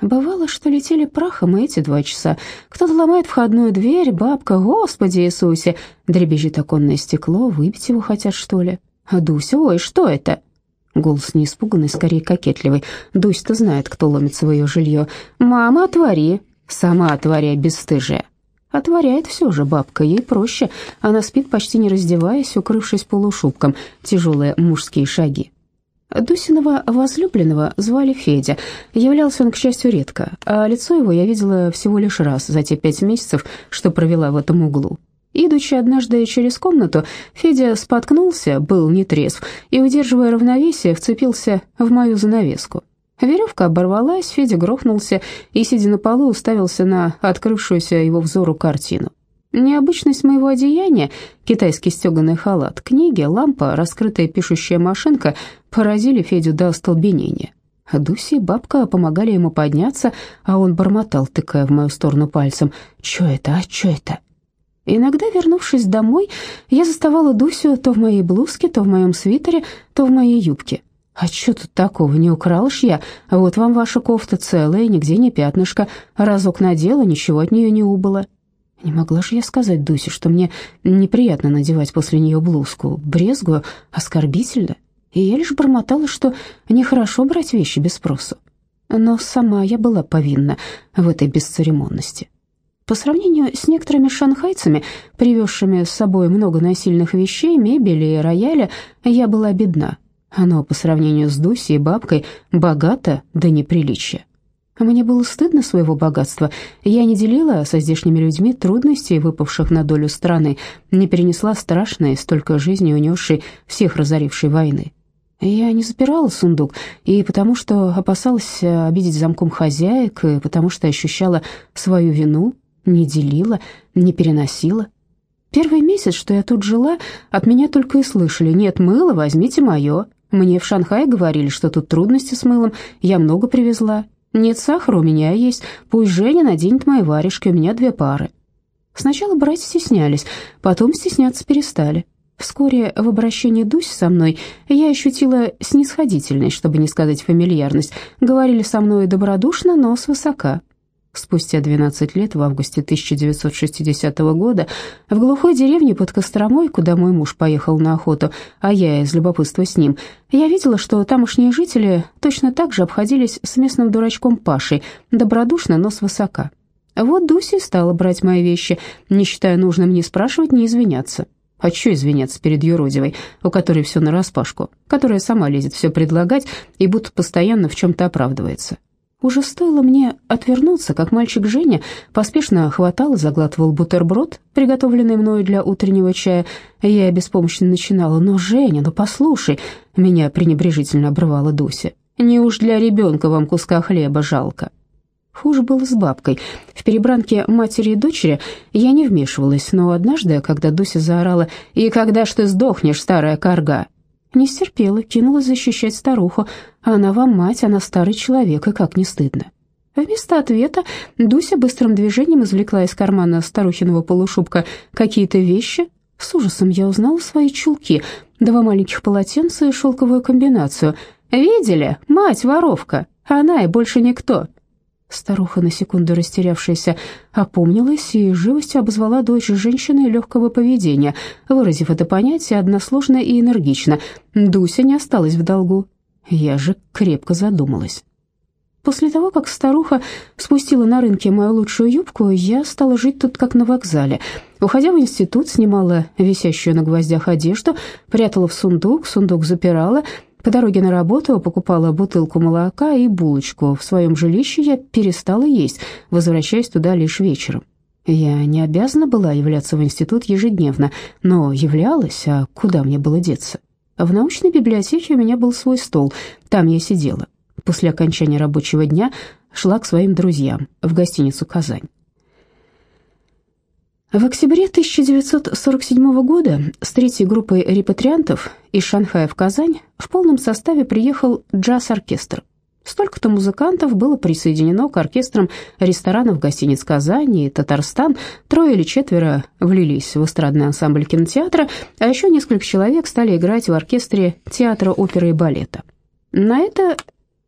Бывало, что летели прахом эти два часа. Кто-то ломает входную дверь, бабка, Господи Иисусе, дребезжит оконное стекло, выбить его хотят, что ли? А Дуся, ой, что это? Голос не испуганный, скорее кокетливый. Дусь-то знает, кто ломится в ее жилье. «Мама, отвори!» «Сама отворяй, бесстыжая!» Отворяет все же бабка, ей проще. Она спит, почти не раздеваясь, укрывшись полушубком. Тяжелые мужские шаги. Дусиного возлюбленного звали Федя. Являлся он, к счастью, редко, а лицо его я видела всего лишь раз за те пять месяцев, что провела в этом углу. Идучи однажды через комнату, Федя споткнулся, был нетрезв, и, удерживая равновесие, вцепился в мою занавеску. Веревка оборвалась, Федя грохнулся и, сидя на полу, уставился на открывшуюся его взору картину. Необычность моего одеяния, китайский стеганый халат, книги, лампа, раскрытая пишущая машинка поразили Федю до остолбенения. Дуси и бабка помогали ему подняться, а он бормотал, тыкая в мою сторону пальцем. «Чё это, а чё это?» Иногда, вернувшись домой, я заставала Дусю то в моей блузке, то в моем свитере, то в моей юбке. «А что тут такого, не украл ж я? Вот вам ваша кофта целая, нигде не пятнышко. Разок надела, ничего от нее не убыло». Не могла же я сказать Дусе, что мне неприятно надевать после нее блузку, брезгую, оскорбительно. И я лишь бормотала, что нехорошо брать вещи без спросу. Но сама я была повинна в этой бесцеремонности. По сравнению с некоторыми шанхайцами, привезшими с собой много насильных вещей, мебели и рояля, я была бедна. Но по сравнению с Дусей и бабкой богата до неприличия. Мне было стыдно своего богатства. Я не делила со здешними людьми трудностей, выпавших на долю страны, не перенесла страшной, столько жизни унесшей, всех разорившей войны. Я не запирала сундук, и потому что опасалась обидеть замком хозяек, и потому что ощущала свою вину, не делила, не переносила. Первый месяц, что я тут жила, от меня только и слышали «Нет мыла, возьмите мое». Мне в Шанхае говорили, что тут трудности с мылом, я много привезла. Нет сахара, у меня есть. Пусть Женя наденет мои варежки, у меня две пары. Сначала брать стеснялись, потом стесняться перестали. Вскоре в обращении Дуси со мной я ощутила снисходительность, чтобы не сказать фамильярность. Говорили со мной добродушно, но свысока. Спустя 12 лет, в августе 1960 года, в глухой деревне под Костромой, куда мой муж поехал на охоту, а я из любопытства с ним, я видела, что тамошние жители точно так же обходились с местным дурачком Пашей, добродушно, но свысока. Вот Дуся стала брать мои вещи, не считая нужным ни спрашивать, ни извиняться. А что извиняться перед юродивой, у которой все нараспашку, которая сама лезет все предлагать и будто постоянно в чем-то оправдывается. Уже стоило мне отвернуться, как мальчик Женя поспешно хватал и заглатывал бутерброд, приготовленный мною для утреннего чая. Я беспомощно начинала, «Но, Женя, ну послушай!» Меня пренебрежительно обрывала Дуся. «Не уж для ребенка вам куска хлеба жалко?» Хуже было с бабкой. В перебранке матери и дочери я не вмешивалась, но однажды, когда Дуся заорала «И когда ж ты сдохнешь, старая корга?», не стерпела, кинулась защищать старуху. А она вам мать, она старый человек, и как не стыдно. Вместо ответа Дуся быстрым движением извлекла из кармана старухиного полушубка какие-то вещи. С ужасом я узнала свои чулки, два маленьких полотенца и шелковую комбинацию. «Видели? Мать воровка, она и больше никто». Старуха, на секунду растерявшаяся, опомнилась и живостью обозвала дочь женщиной легкого поведения, выразив это понятие односложно и энергично. Дуся не осталась в долгу. Я же крепко задумалась. После того, как старуха спустила на рынке мою лучшую юбку, я стала жить тут как на вокзале. Уходя в институт, снимала висящую на гвоздях одежду, прятала в сундук, сундук запирала, по дороге на работу покупала бутылку молока и булочку. В своем жилище я перестала есть, возвращаясь туда лишь вечером. Я не обязана была являться в институт ежедневно, но являлась, а куда мне было деться? В научной библиотеке у меня был свой стол, там я сидела. После окончания рабочего дня шла к своим друзьям в гостиницу «Казань». В октябре 1947 года с третьей группой репатриантов из Шанхая в Казань в полном составе приехал джаз-оркестр. Столько-то музыкантов было присоединено к оркестрам ресторанов гостиниц Казани и Татарстан, трое или четверо влились в эстрадный ансамбль кинотеатра, а еще несколько человек стали играть в оркестре театра оперы и балета. На это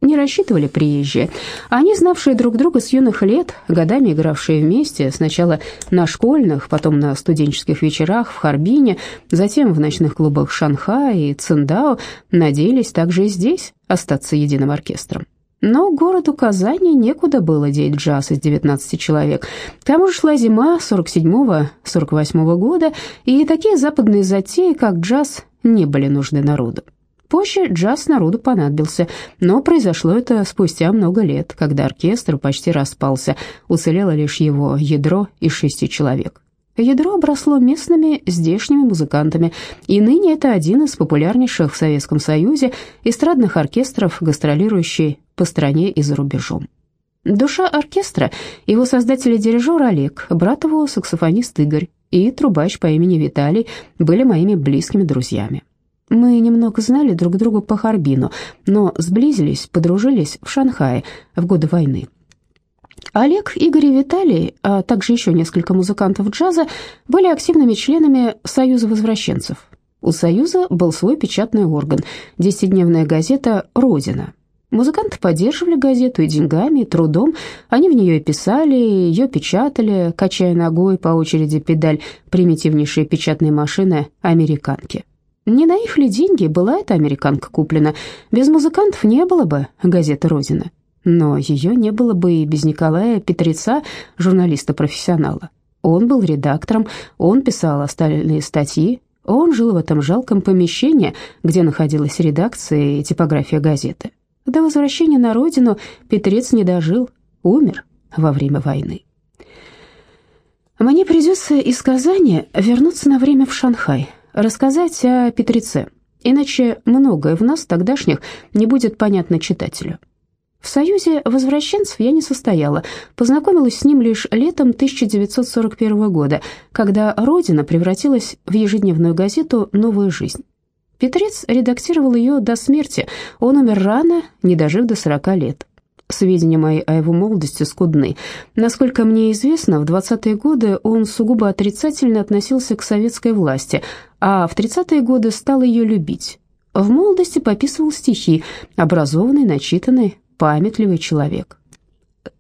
не рассчитывали приезжие. Они, знавшие друг друга с юных лет, годами игравшие вместе, сначала на школьных, потом на студенческих вечерах в Харбине, затем в ночных клубах Шанхая и Циндао, надеялись также и здесь остаться единым оркестром. Но городу Казани некуда было деть джаз из 19 человек. К тому же шла зима 47-48 года, и такие западные затеи, как джаз, не были нужны народу. Позже джаз народу понадобился, но произошло это спустя много лет, когда оркестр почти распался, уцелело лишь его ядро из шести человек. Ядро обросло местными здешними музыкантами, и ныне это один из популярнейших в Советском Союзе эстрадных оркестров, гастролирующий по стране и за рубежом. Душа оркестра, его создатель и дирижер Олег, брат его саксофонист Игорь и трубач по имени Виталий были моими близкими друзьями. Мы немного знали друг друга по Харбину, но сблизились, подружились в Шанхае в годы войны. Олег, Игорь и Виталий, а также еще несколько музыкантов джаза, были активными членами Союза возвращенцев. У Союза был свой печатный орган, десятидневная газета «Родина». Музыканты поддерживали газету и деньгами, и трудом. Они в нее и писали, ее печатали, качая ногой по очереди педаль примитивнейшей печатной машины «Американки». Не на их ли деньги была эта американка куплена? Без музыкантов не было бы газеты «Родина». Но ее не было бы и без Николая Петреца, журналиста-профессионала. Он был редактором, он писал остальные статьи, он жил в этом жалком помещении, где находилась редакция и типография газеты. До возвращения на родину Петрец не дожил, умер во время войны. Мне придется из Казани вернуться на время в Шанхай, рассказать о Петреце, иначе многое в нас, тогдашних, не будет понятно читателю. В Союзе возвращенцев я не состояла, познакомилась с ним лишь летом 1941 года, когда «Родина» превратилась в ежедневную газету «Новая жизнь». Петрец редактировал ее до смерти, он умер рано, не дожив до 40 лет. Сведения мои о его молодости скудны. Насколько мне известно, в 20-е годы он сугубо отрицательно относился к советской власти, а в 30-е годы стал ее любить. В молодости пописывал стихи, образованный, начитанный, памятливый человек.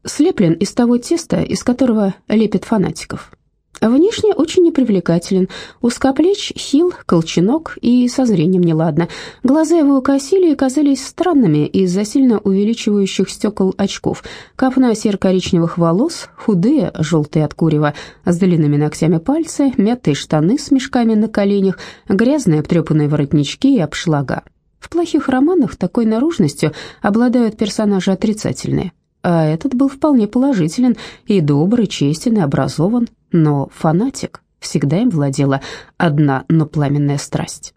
Слеплен из того теста, из которого лепят фанатиков. Внешне очень непривлекателен, узкоплеч, хил, колченок и со зрением неладно. Глаза его косили и казались странными из-за сильно увеличивающих стекол очков. Копна серо-коричневых волос, худые, желтые от курева, с длинными ногтями пальцы, мятые штаны с мешками на коленях, грязные обтрепанные воротнички и обшлага. В плохих романах такой наружностью обладают персонажи отрицательные, а этот был вполне положителен и добрый, честен и образован, но фанатик всегда им владела одна, но пламенная страсть.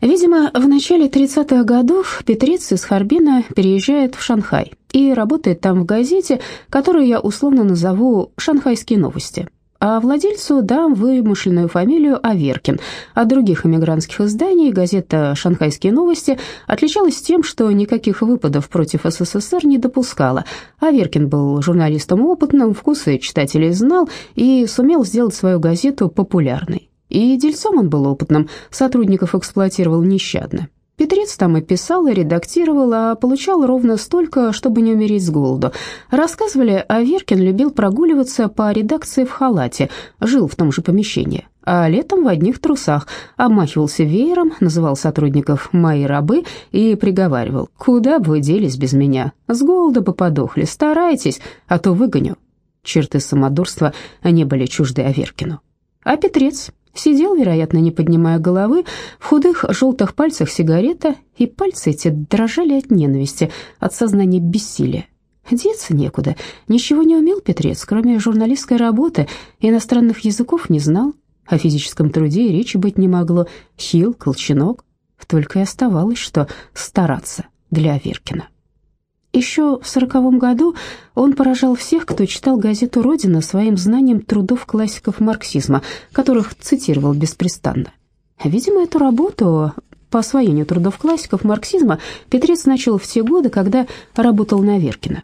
Видимо, в начале 30-х годов Петрец из Харбина переезжает в Шанхай и работает там в газете, которую я условно назову «Шанхайские новости» а владельцу дам вымышленную фамилию Аверкин. От других эмигрантских изданий газета «Шанхайские новости» отличалась тем, что никаких выпадов против СССР не допускала. Аверкин был журналистом опытным, вкусы читателей знал и сумел сделать свою газету популярной. И дельцом он был опытным, сотрудников эксплуатировал нещадно. Петрец там и писал, и редактировал, а получал ровно столько, чтобы не умереть с голоду. Рассказывали, а Веркин любил прогуливаться по редакции в халате, жил в том же помещении, а летом в одних трусах, обмахивался веером, называл сотрудников «мои рабы» и приговаривал «Куда бы вы делись без меня? С голода бы подохли, старайтесь, а то выгоню». Черты самодурства не были чужды Аверкину. А Петрец Сидел, вероятно, не поднимая головы, в худых желтых пальцах сигарета, и пальцы эти дрожали от ненависти, от сознания бессилия. Деться некуда, ничего не умел Петрец, кроме журналистской работы, иностранных языков не знал, о физическом труде и речи быть не могло, хил, колченок, только и оставалось, что стараться для Аверкина. Еще в сороковом году он поражал всех, кто читал газету «Родина» своим знанием трудов классиков марксизма, которых цитировал беспрестанно. Видимо, эту работу по освоению трудов классиков марксизма Петрец начал в те годы, когда работал на Веркина.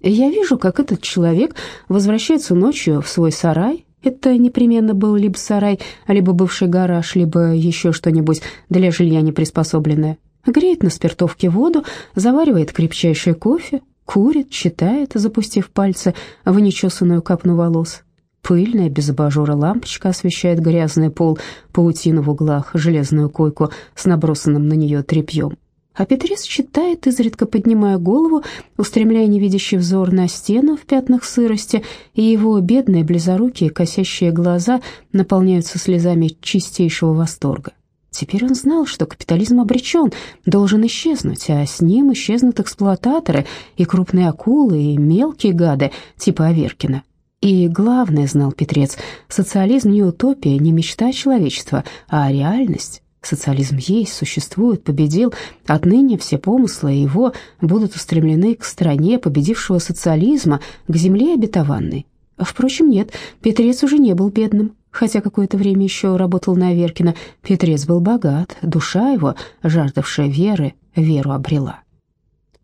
Я вижу, как этот человек возвращается ночью в свой сарай, это непременно был либо сарай, либо бывший гараж, либо еще что-нибудь для жилья неприспособленное Греет на спиртовке воду, заваривает крепчайший кофе, курит, читает, запустив пальцы в нечесанную капну волос. Пыльная, без абажура лампочка освещает грязный пол, паутину в углах, железную койку с набросанным на нее тряпьем. А Петрис читает, изредка поднимая голову, устремляя невидящий взор на стену в пятнах сырости, и его бедные, близорукие, косящие глаза наполняются слезами чистейшего восторга. Теперь он знал, что капитализм обречен, должен исчезнуть, а с ним исчезнут эксплуататоры и крупные акулы, и мелкие гады, типа Аверкина. И главное, знал Петрец, социализм не утопия, не мечта человечества, а реальность. Социализм есть, существует, победил. Отныне все помыслы его будут устремлены к стране победившего социализма, к земле обетованной. Впрочем, нет, Петрец уже не был бедным, хотя какое-то время еще работал на Аверкина. Петрец был богат, душа его, жаждавшая веры, веру обрела.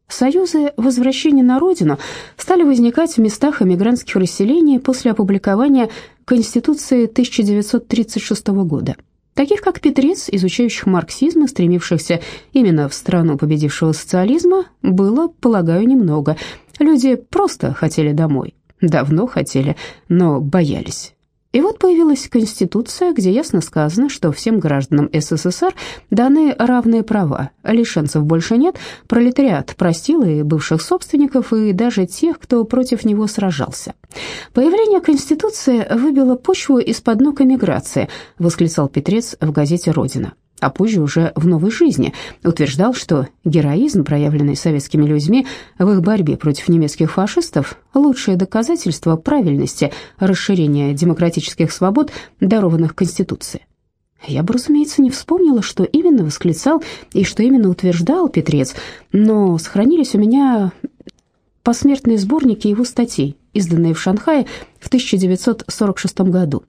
Союзы возвращения на родину стали возникать в местах эмигрантских расселений после опубликования Конституции 1936 года таких как Петрец, изучающих марксизм и стремившихся именно в страну победившего социализма, было, полагаю, немного. Люди просто хотели домой. Давно хотели, но боялись. И вот появилась Конституция, где ясно сказано, что всем гражданам СССР даны равные права, лишенцев больше нет, пролетариат простил и бывших собственников, и даже тех, кто против него сражался. «Появление Конституции выбило почву из-под ног эмиграции», восклицал Петрец в газете «Родина» а позже уже в новой жизни, утверждал, что героизм, проявленный советскими людьми в их борьбе против немецких фашистов, лучшее доказательство правильности расширения демократических свобод, дарованных Конституцией. Я бы, разумеется, не вспомнила, что именно восклицал и что именно утверждал Петрец, но сохранились у меня посмертные сборники его статей, изданные в Шанхае в 1946 году.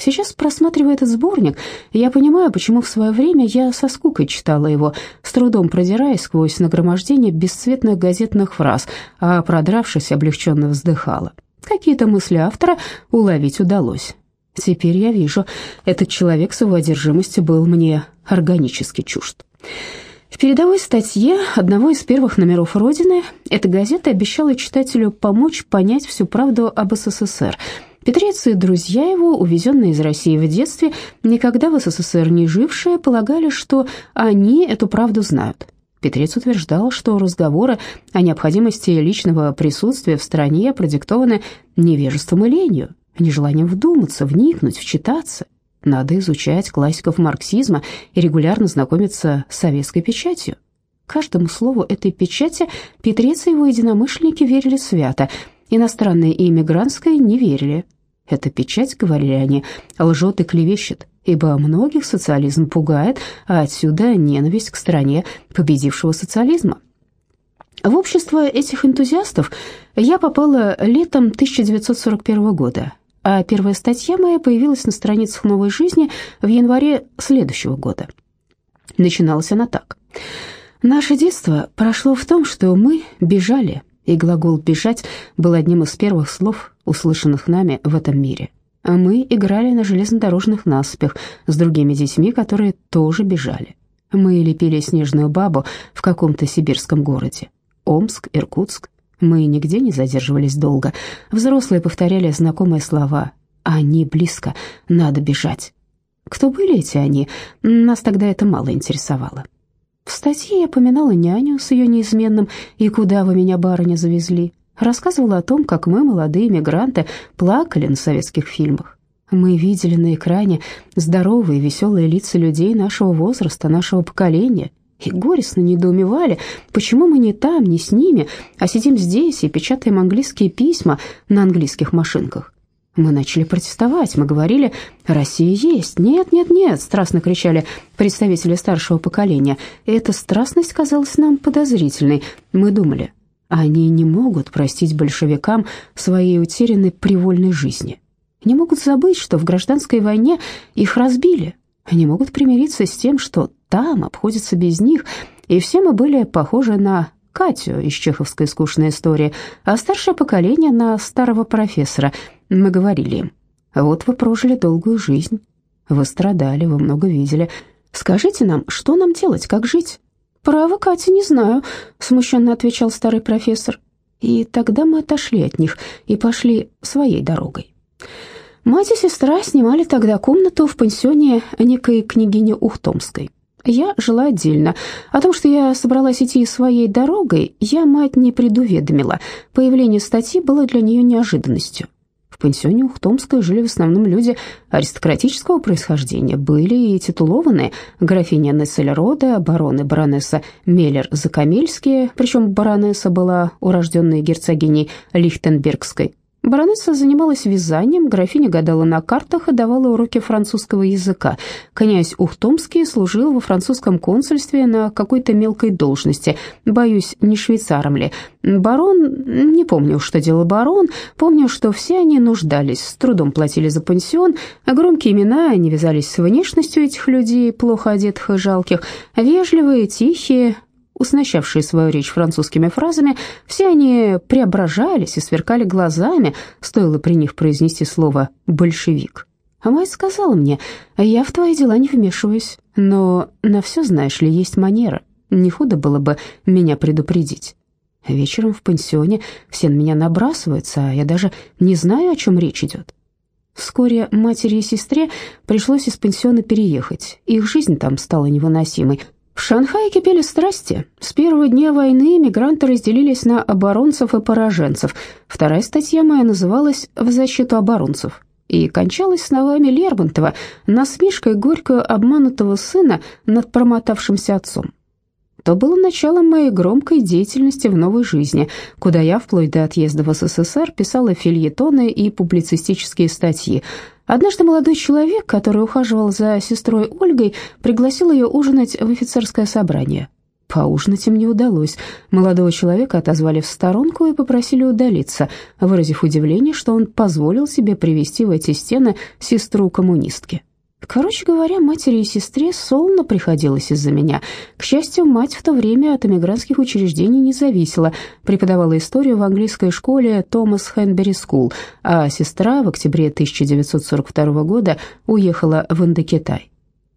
Сейчас, просматривая этот сборник, я понимаю, почему в свое время я со скукой читала его, с трудом продираясь сквозь нагромождение бесцветных газетных фраз, а продравшись, облегченно вздыхала. Какие-то мысли автора уловить удалось. Теперь я вижу, этот человек с его одержимостью был мне органически чужд. В передовой статье одного из первых номеров «Родины» эта газета обещала читателю помочь понять всю правду об СССР – Петрец и друзья его, увезенные из России в детстве, никогда в СССР не жившие, полагали, что они эту правду знают. Петрец утверждал, что разговоры о необходимости личного присутствия в стране продиктованы невежеством и ленью, нежеланием вдуматься, вникнуть, вчитаться. Надо изучать классиков марксизма и регулярно знакомиться с советской печатью. Каждому слову этой печати Петрец и его единомышленники верили свято – Иностранные и иммигрантское не верили. Эта печать, говорили они, лжет и клевещет, ибо многих социализм пугает, а отсюда ненависть к стране победившего социализма. В общество этих энтузиастов я попала летом 1941 года, а первая статья моя появилась на страницах «Новой жизни» в январе следующего года. Начиналась она так. «Наше детство прошло в том, что мы бежали, и глагол «бежать» был одним из первых слов, услышанных нами в этом мире. А мы играли на железнодорожных насыпях с другими детьми, которые тоже бежали. Мы лепили снежную бабу в каком-то сибирском городе. Омск, Иркутск. Мы нигде не задерживались долго. Взрослые повторяли знакомые слова «Они близко, надо бежать». Кто были эти они, нас тогда это мало интересовало. В статье я поминала няню с ее неизменным «И куда вы меня, барыня, завезли?» Рассказывала о том, как мы, молодые мигранты, плакали на советских фильмах. Мы видели на экране здоровые, веселые лица людей нашего возраста, нашего поколения, и горестно недоумевали, почему мы не там, не с ними, а сидим здесь и печатаем английские письма на английских машинках. Мы начали протестовать, мы говорили «Россия есть». «Нет, нет, нет», страстно кричали представители старшего поколения. Эта страстность казалась нам подозрительной. Мы думали, они не могут простить большевикам своей утерянной привольной жизни. Не могут забыть, что в гражданской войне их разбили. Не могут примириться с тем, что там обходится без них. И все мы были похожи на Катю из чеховской скучной истории, а старшее поколение на старого профессора. Мы говорили им, вот вы прожили долгую жизнь, вы страдали, вы много видели. Скажите нам, что нам делать, как жить? «Право, Катя, не знаю», — смущенно отвечал старый профессор. И тогда мы отошли от них и пошли своей дорогой. Мать и сестра снимали тогда комнату в пансионе некой княгини Ухтомской. Я жила отдельно. О том, что я собралась идти своей дорогой, я мать не предуведомила. Появление статьи было для нее неожиданностью. В пансионе Ухтомской жили в основном люди аристократического происхождения. Были и титулованные графиня Нессельрода, барон и баронесса Меллер-Закамельские, причем баронесса была урожденной герцогиней Лихтенбергской. Баронесса занималась вязанием, графиня гадала на картах и давала уроки французского языка. Князь Ухтомский служил во французском консульстве на какой-то мелкой должности, боюсь, не швейцаром ли. Барон, не помню, что делал барон, помню, что все они нуждались, с трудом платили за пансион, громкие имена не вязались с внешностью этих людей, плохо одетых и жалких, вежливые, тихие, уснащавшие свою речь французскими фразами, все они преображались и сверкали глазами, стоило при них произнести слово «большевик». А мать сказала мне, я в твои дела не вмешиваюсь, но на все, знаешь ли, есть манера. Не худо было бы меня предупредить. Вечером в пансионе все на меня набрасываются, а я даже не знаю, о чем речь идет. Вскоре матери и сестре пришлось из пансиона переехать. Их жизнь там стала невыносимой. В Шанхае кипели страсти. С первого дня войны мигранты разделились на оборонцев и пораженцев. Вторая статья моя называлась «В защиту оборонцев» и кончалась словами Лермонтова, насмешкой горькую обманутого сына над промотавшимся отцом. То было началом моей громкой деятельности в новой жизни, куда я, вплоть до отъезда в СССР, писала фильетоны и публицистические статьи – Однажды молодой человек, который ухаживал за сестрой Ольгой, пригласил ее ужинать в офицерское собрание. Поужинать им не удалось. Молодого человека отозвали в сторонку и попросили удалиться, выразив удивление, что он позволил себе привести в эти стены сестру коммунистки. Короче говоря, матери и сестре солно приходилось из-за меня. К счастью, мать в то время от эмигрантских учреждений не зависела, преподавала историю в английской школе Thomas Hanbury School, а сестра в октябре 1942 года уехала в Индокитай.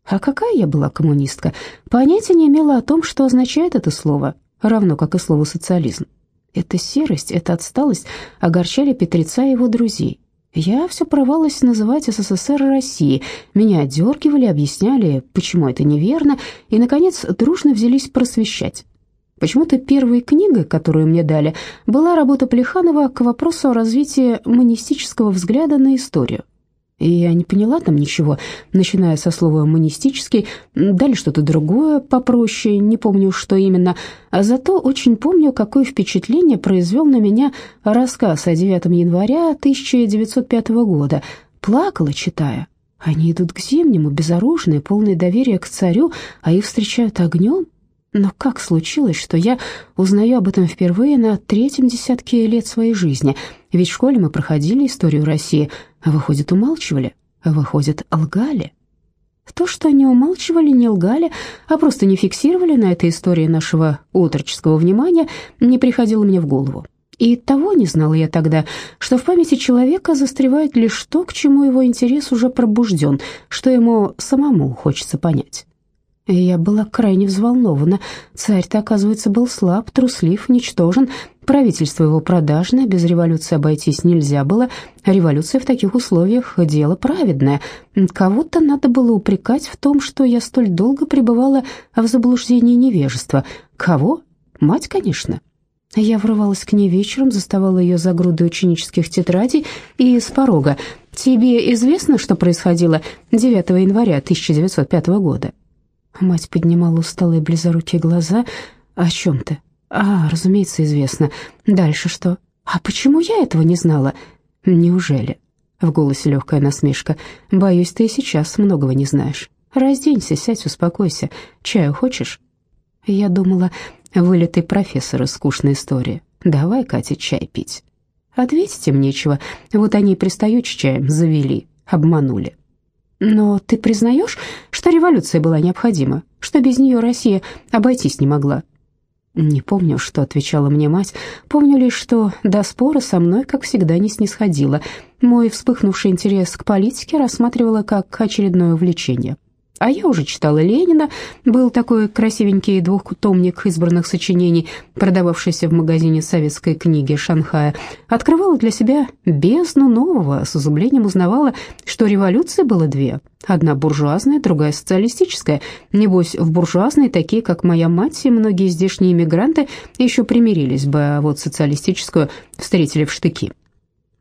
А какая я была коммунистка? Понятия не имела о том, что означает это слово, равно как и слово «социализм». Эта серость, эта отсталость огорчали Петреца и его друзей. Я все порывалась называть СССР Россией. Меня отдергивали, объясняли, почему это неверно, и, наконец, дружно взялись просвещать. Почему-то первой книгой, которую мне дали, была работа Плеханова к вопросу о развитии монистического взгляда на историю. И я не поняла там ничего, начиная со слова «монистический», дали что-то другое, попроще, не помню, что именно, а зато очень помню, какое впечатление произвел на меня рассказ о 9 января 1905 года. Плакала, читая. Они идут к Зимнему, безоружные, полное доверия к царю, а их встречают огнем. Но как случилось, что я узнаю об этом впервые на третьем десятке лет своей жизни? Ведь в школе мы проходили историю России – Выходит, умалчивали? Выходит, лгали? То, что они умалчивали, не лгали, а просто не фиксировали на этой истории нашего отроческого внимания, не приходило мне в голову. И того не знала я тогда, что в памяти человека застревает лишь то, к чему его интерес уже пробужден, что ему самому хочется понять. Я была крайне взволнована. Царь-то, оказывается, был слаб, труслив, ничтожен. Правительство его продажное, без революции обойтись нельзя было. Революция в таких условиях – дело праведное. Кого-то надо было упрекать в том, что я столь долго пребывала в заблуждении невежества. Кого? Мать, конечно. Я врывалась к ней вечером, заставала ее за грудой ученических тетрадей и с порога. «Тебе известно, что происходило 9 января 1905 года?» Мать поднимала усталые близорукие глаза. «О чем ты?» «А, разумеется, известно. Дальше что?» «А почему я этого не знала?» «Неужели?» В голосе легкая насмешка. «Боюсь, ты и сейчас многого не знаешь. Разденься, сядь, успокойся. Чаю хочешь?» Я думала, вылитый профессор из скучной истории. «Давай, Катя, чай пить». Ответить им нечего. Вот они и пристают с чаем, завели, обманули. Но ты признаешь, что революция была необходима, что без нее Россия обойтись не могла? Не помню, что отвечала мне мать. Помню лишь, что до спора со мной, как всегда, не снисходила. Мой вспыхнувший интерес к политике рассматривала как очередное увлечение. А я уже читала Ленина, был такой красивенький двухтомник избранных сочинений, продававшийся в магазине советской книги Шанхая. Открывала для себя бездну нового, с изумлением узнавала, что революции было две. Одна буржуазная, другая социалистическая. Небось, в буржуазной такие, как моя мать и многие здешние иммигранты, еще примирились бы, а вот социалистическую встретили в штыки.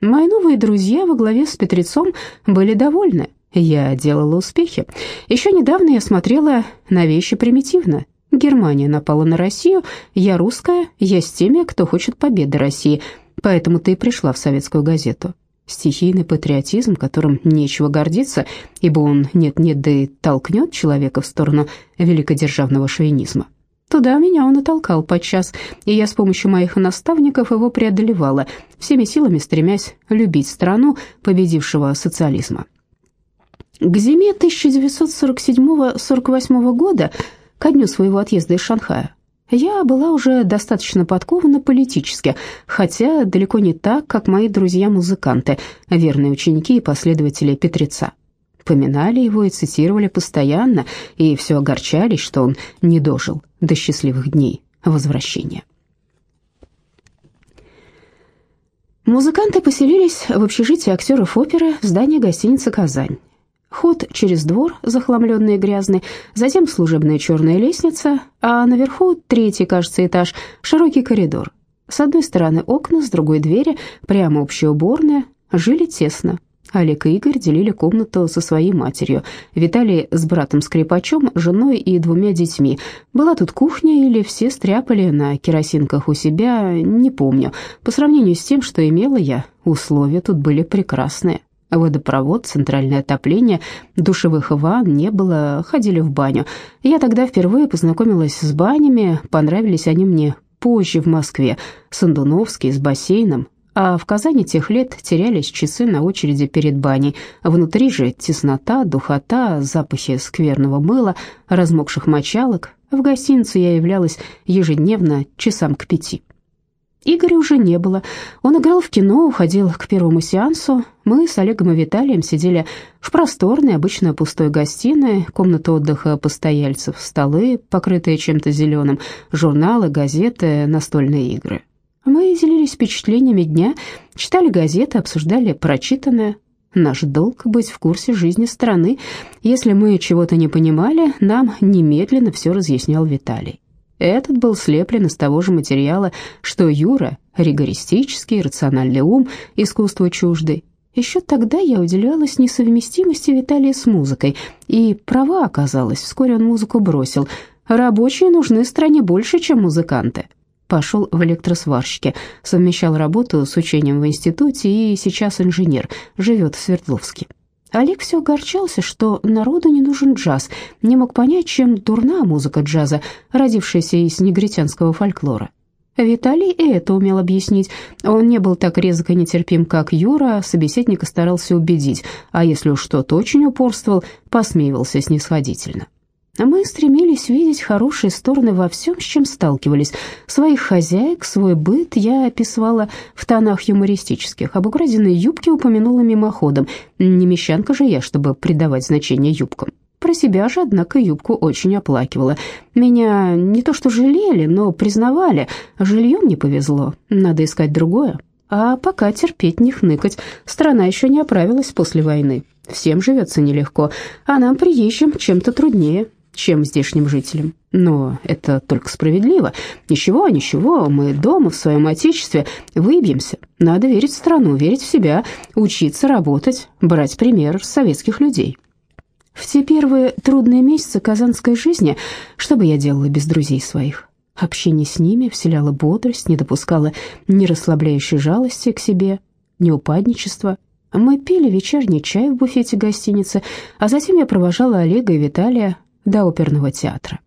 Мои новые друзья во главе с Петрецом были довольны. Я делала успехи. Еще недавно я смотрела на вещи примитивно. Германия напала на Россию, я русская, я с теми, кто хочет победы России, поэтому ты и пришла в советскую газету. Стихийный патриотизм, которым нечего гордиться, ибо он нет-нет, да и толкнет человека в сторону великодержавного шовинизма. Туда меня он и толкал подчас, и я с помощью моих наставников его преодолевала, всеми силами стремясь любить страну победившего социализма. К зиме 1947-48 года, ко дню своего отъезда из Шанхая, я была уже достаточно подкована политически, хотя далеко не так, как мои друзья-музыканты, верные ученики и последователи Петреца. Поминали его и цитировали постоянно, и все огорчались, что он не дожил до счастливых дней возвращения. Музыканты поселились в общежитии актеров оперы в здании гостиницы «Казань». Ход через двор, захламленный и грязный, затем служебная черная лестница, а наверху третий, кажется, этаж, широкий коридор. С одной стороны окна, с другой двери, прямо общая уборная. Жили тесно. Олег и Игорь делили комнату со своей матерью. Виталий с братом-скрипачом, женой и двумя детьми. Была тут кухня или все стряпали на керосинках у себя, не помню. По сравнению с тем, что имела я, условия тут были прекрасные. Водопровод, центральное отопление, душевых ванн не было, ходили в баню. Я тогда впервые познакомилась с банями, понравились они мне позже в Москве, Сандуновский, с бассейном, а в Казани тех лет терялись часы на очереди перед баней. Внутри же теснота, духота, запахи скверного мыла, размокших мочалок. В гостинице я являлась ежедневно часам к пяти. Игоря уже не было. Он играл в кино, уходил к первому сеансу. Мы с Олегом и Виталием сидели в просторной, обычно пустой гостиной, комната отдыха постояльцев, столы, покрытые чем-то зеленым, журналы, газеты, настольные игры. Мы делились впечатлениями дня, читали газеты, обсуждали прочитанное. Наш долг — быть в курсе жизни страны. Если мы чего-то не понимали, нам немедленно все разъяснял Виталий. Этот был слеплен из того же материала, что Юра, ригористический, рациональный ум, искусство чуждый. Еще тогда я удивлялась несовместимости Виталия с музыкой, и права оказалась, вскоре он музыку бросил. Рабочие нужны стране больше, чем музыканты. Пошел в электросварщике, совмещал работу с учением в институте и сейчас инженер, живет в Свердловске. Олег все огорчался, что народу не нужен джаз, не мог понять, чем дурна музыка джаза, родившаяся из негритянского фольклора. Виталий и это умел объяснить. Он не был так резок и нетерпим, как Юра, собеседника старался убедить, а если уж что-то очень упорствовал, посмеивался снисходительно. Мы стремились видеть хорошие стороны во всем, с чем сталкивались. Своих хозяек, свой быт я описывала в тонах юмористических. Об украденной юбке упомянула мимоходом. Не мещанка же я, чтобы придавать значение юбкам. Про себя же, однако, юбку очень оплакивала. Меня не то что жалели, но признавали. Жильем не повезло, надо искать другое. А пока терпеть не хныкать. Страна еще не оправилась после войны. Всем живется нелегко, а нам, приезжим, чем-то труднее чем здешним жителям. Но это только справедливо. Ничего, ничего, мы дома, в своем отечестве, выбьемся. Надо верить в страну, верить в себя, учиться работать, брать пример с советских людей. В те первые трудные месяцы казанской жизни, что бы я делала без друзей своих? Общение с ними вселяло бодрость, не допускало ни расслабляющей жалости к себе, ни упадничества. Мы пили вечерний чай в буфете гостиницы, а затем я провожала Олега и Виталия до оперного театра.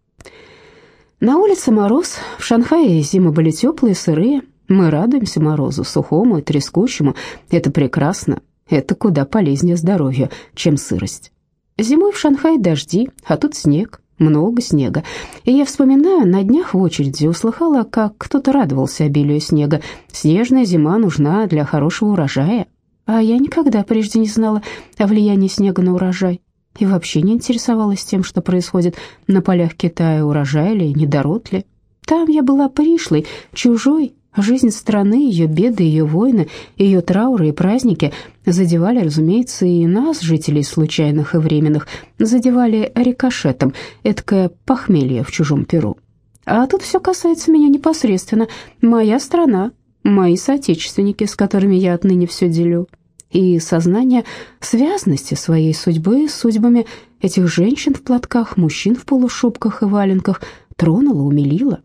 На улице мороз, в Шанхае зимы были теплые, сырые. Мы радуемся морозу, сухому и трескучему. Это прекрасно, это куда полезнее здоровью, чем сырость. Зимой в Шанхае дожди, а тут снег, много снега. И я вспоминаю, на днях в очереди услыхала, как кто-то радовался обилию снега. Снежная зима нужна для хорошего урожая. А я никогда прежде не знала о влиянии снега на урожай. И вообще не интересовалась тем, что происходит на полях Китая, урожай ли, недород ли. Там я была пришлой, чужой, Жизнь страны, ее беды, ее войны, ее трауры и праздники задевали, разумеется, и нас, жителей случайных и временных, задевали рикошетом, эткое похмелье в чужом перу. А тут все касается меня непосредственно. Моя страна, мои соотечественники, с которыми я отныне все делю. И сознание связности своей судьбы с судьбами этих женщин в платках, мужчин в полушубках и валенках тронуло, умилило.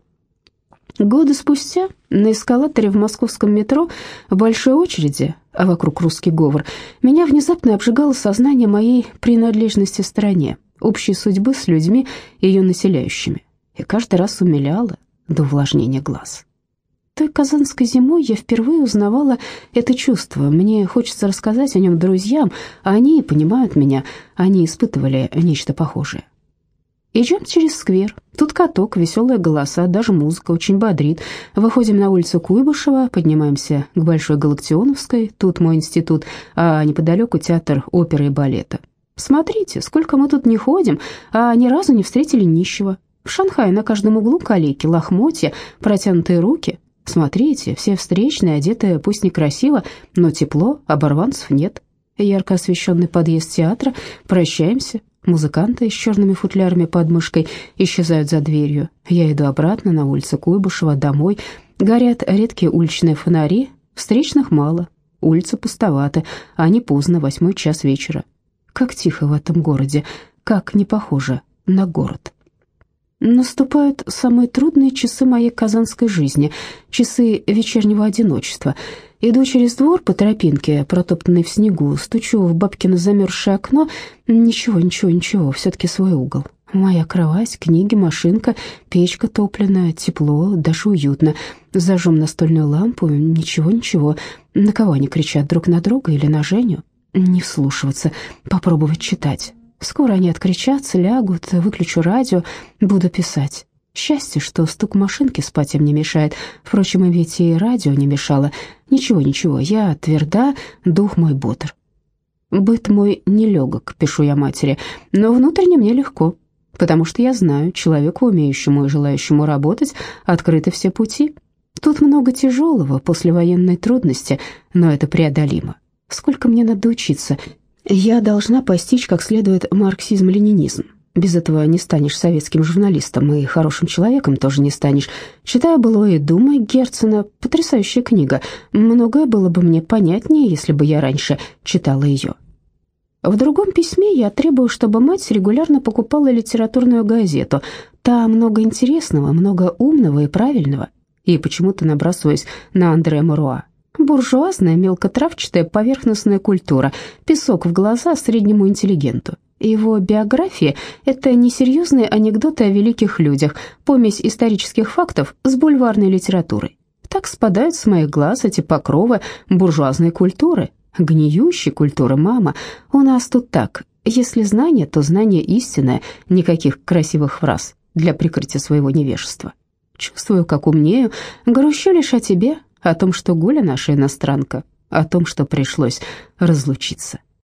Годы спустя на эскалаторе в московском метро в большой очереди, а вокруг русский говор, меня внезапно обжигало сознание моей принадлежности стране, общей судьбы с людьми, ее населяющими, и каждый раз умиляло до увлажнения глаз. Той казанской зимой я впервые узнавала это чувство. Мне хочется рассказать о нем друзьям, а они понимают меня, они испытывали нечто похожее. Идем через сквер. Тут каток, веселые голоса, даже музыка очень бодрит. Выходим на улицу Куйбышева, поднимаемся к Большой Галактионовской. Тут мой институт, а неподалеку театр оперы и балета. Смотрите, сколько мы тут не ходим, а ни разу не встретили нищего. В Шанхае на каждом углу калеки, лохмотья, протянутые руки. Смотрите, все встречные, одетые пусть некрасиво, но тепло, оборванцев нет. Ярко освещенный подъезд театра. Прощаемся, Музыканты с черными футлярами под мышкой исчезают за дверью. Я иду обратно на улицу Куйбышева, домой. Горят редкие уличные фонари, встречных мало. Улица пустовата, а не поздно, восьмой час вечера. Как тихо в этом городе, как не похоже на город. Наступают самые трудные часы моей казанской жизни, часы вечернего одиночества — Иду через двор по тропинке, протоптанной в снегу, стучу в бабкино замерзшее окно. Ничего, ничего, ничего, все-таки свой угол. Моя кровать, книги, машинка, печка топленая, тепло, даже уютно. Зажжем настольную лампу, ничего, ничего. На кого они кричат, друг на друга или на Женю? Не вслушиваться, попробовать читать. Скоро они откричатся, лягут, выключу радио, буду писать. Счастье, что стук машинки спать им не мешает. Впрочем, и ведь и радио не мешало. Ничего, ничего, я тверда, дух мой бодр. Быт мой нелегок, пишу я матери, но внутренне мне легко, потому что я знаю, человеку, умеющему и желающему работать, открыты все пути. Тут много тяжелого, послевоенной трудности, но это преодолимо. Сколько мне надо учиться? Я должна постичь как следует марксизм-ленинизм. Без этого не станешь советским журналистом и хорошим человеком тоже не станешь. Читая «Былое думай» Герцена, потрясающая книга. Многое было бы мне понятнее, если бы я раньше читала ее. В другом письме я требую, чтобы мать регулярно покупала литературную газету. Там много интересного, много умного и правильного. И почему-то набрасываюсь на Андре Маруа. Буржуазная, мелкотравчатая, поверхностная культура, песок в глаза среднему интеллигенту. Его биография – это несерьезные анекдоты о великих людях, помесь исторических фактов с бульварной литературой. Так спадают с моих глаз эти покровы буржуазной культуры, гниющей культуры, мама. У нас тут так, если знание, то знание истинное, никаких красивых фраз для прикрытия своего невежества. Чувствую, как умнею, грущу лишь о тебе, о том, что Гуля наша иностранка, о том, что пришлось разлучиться.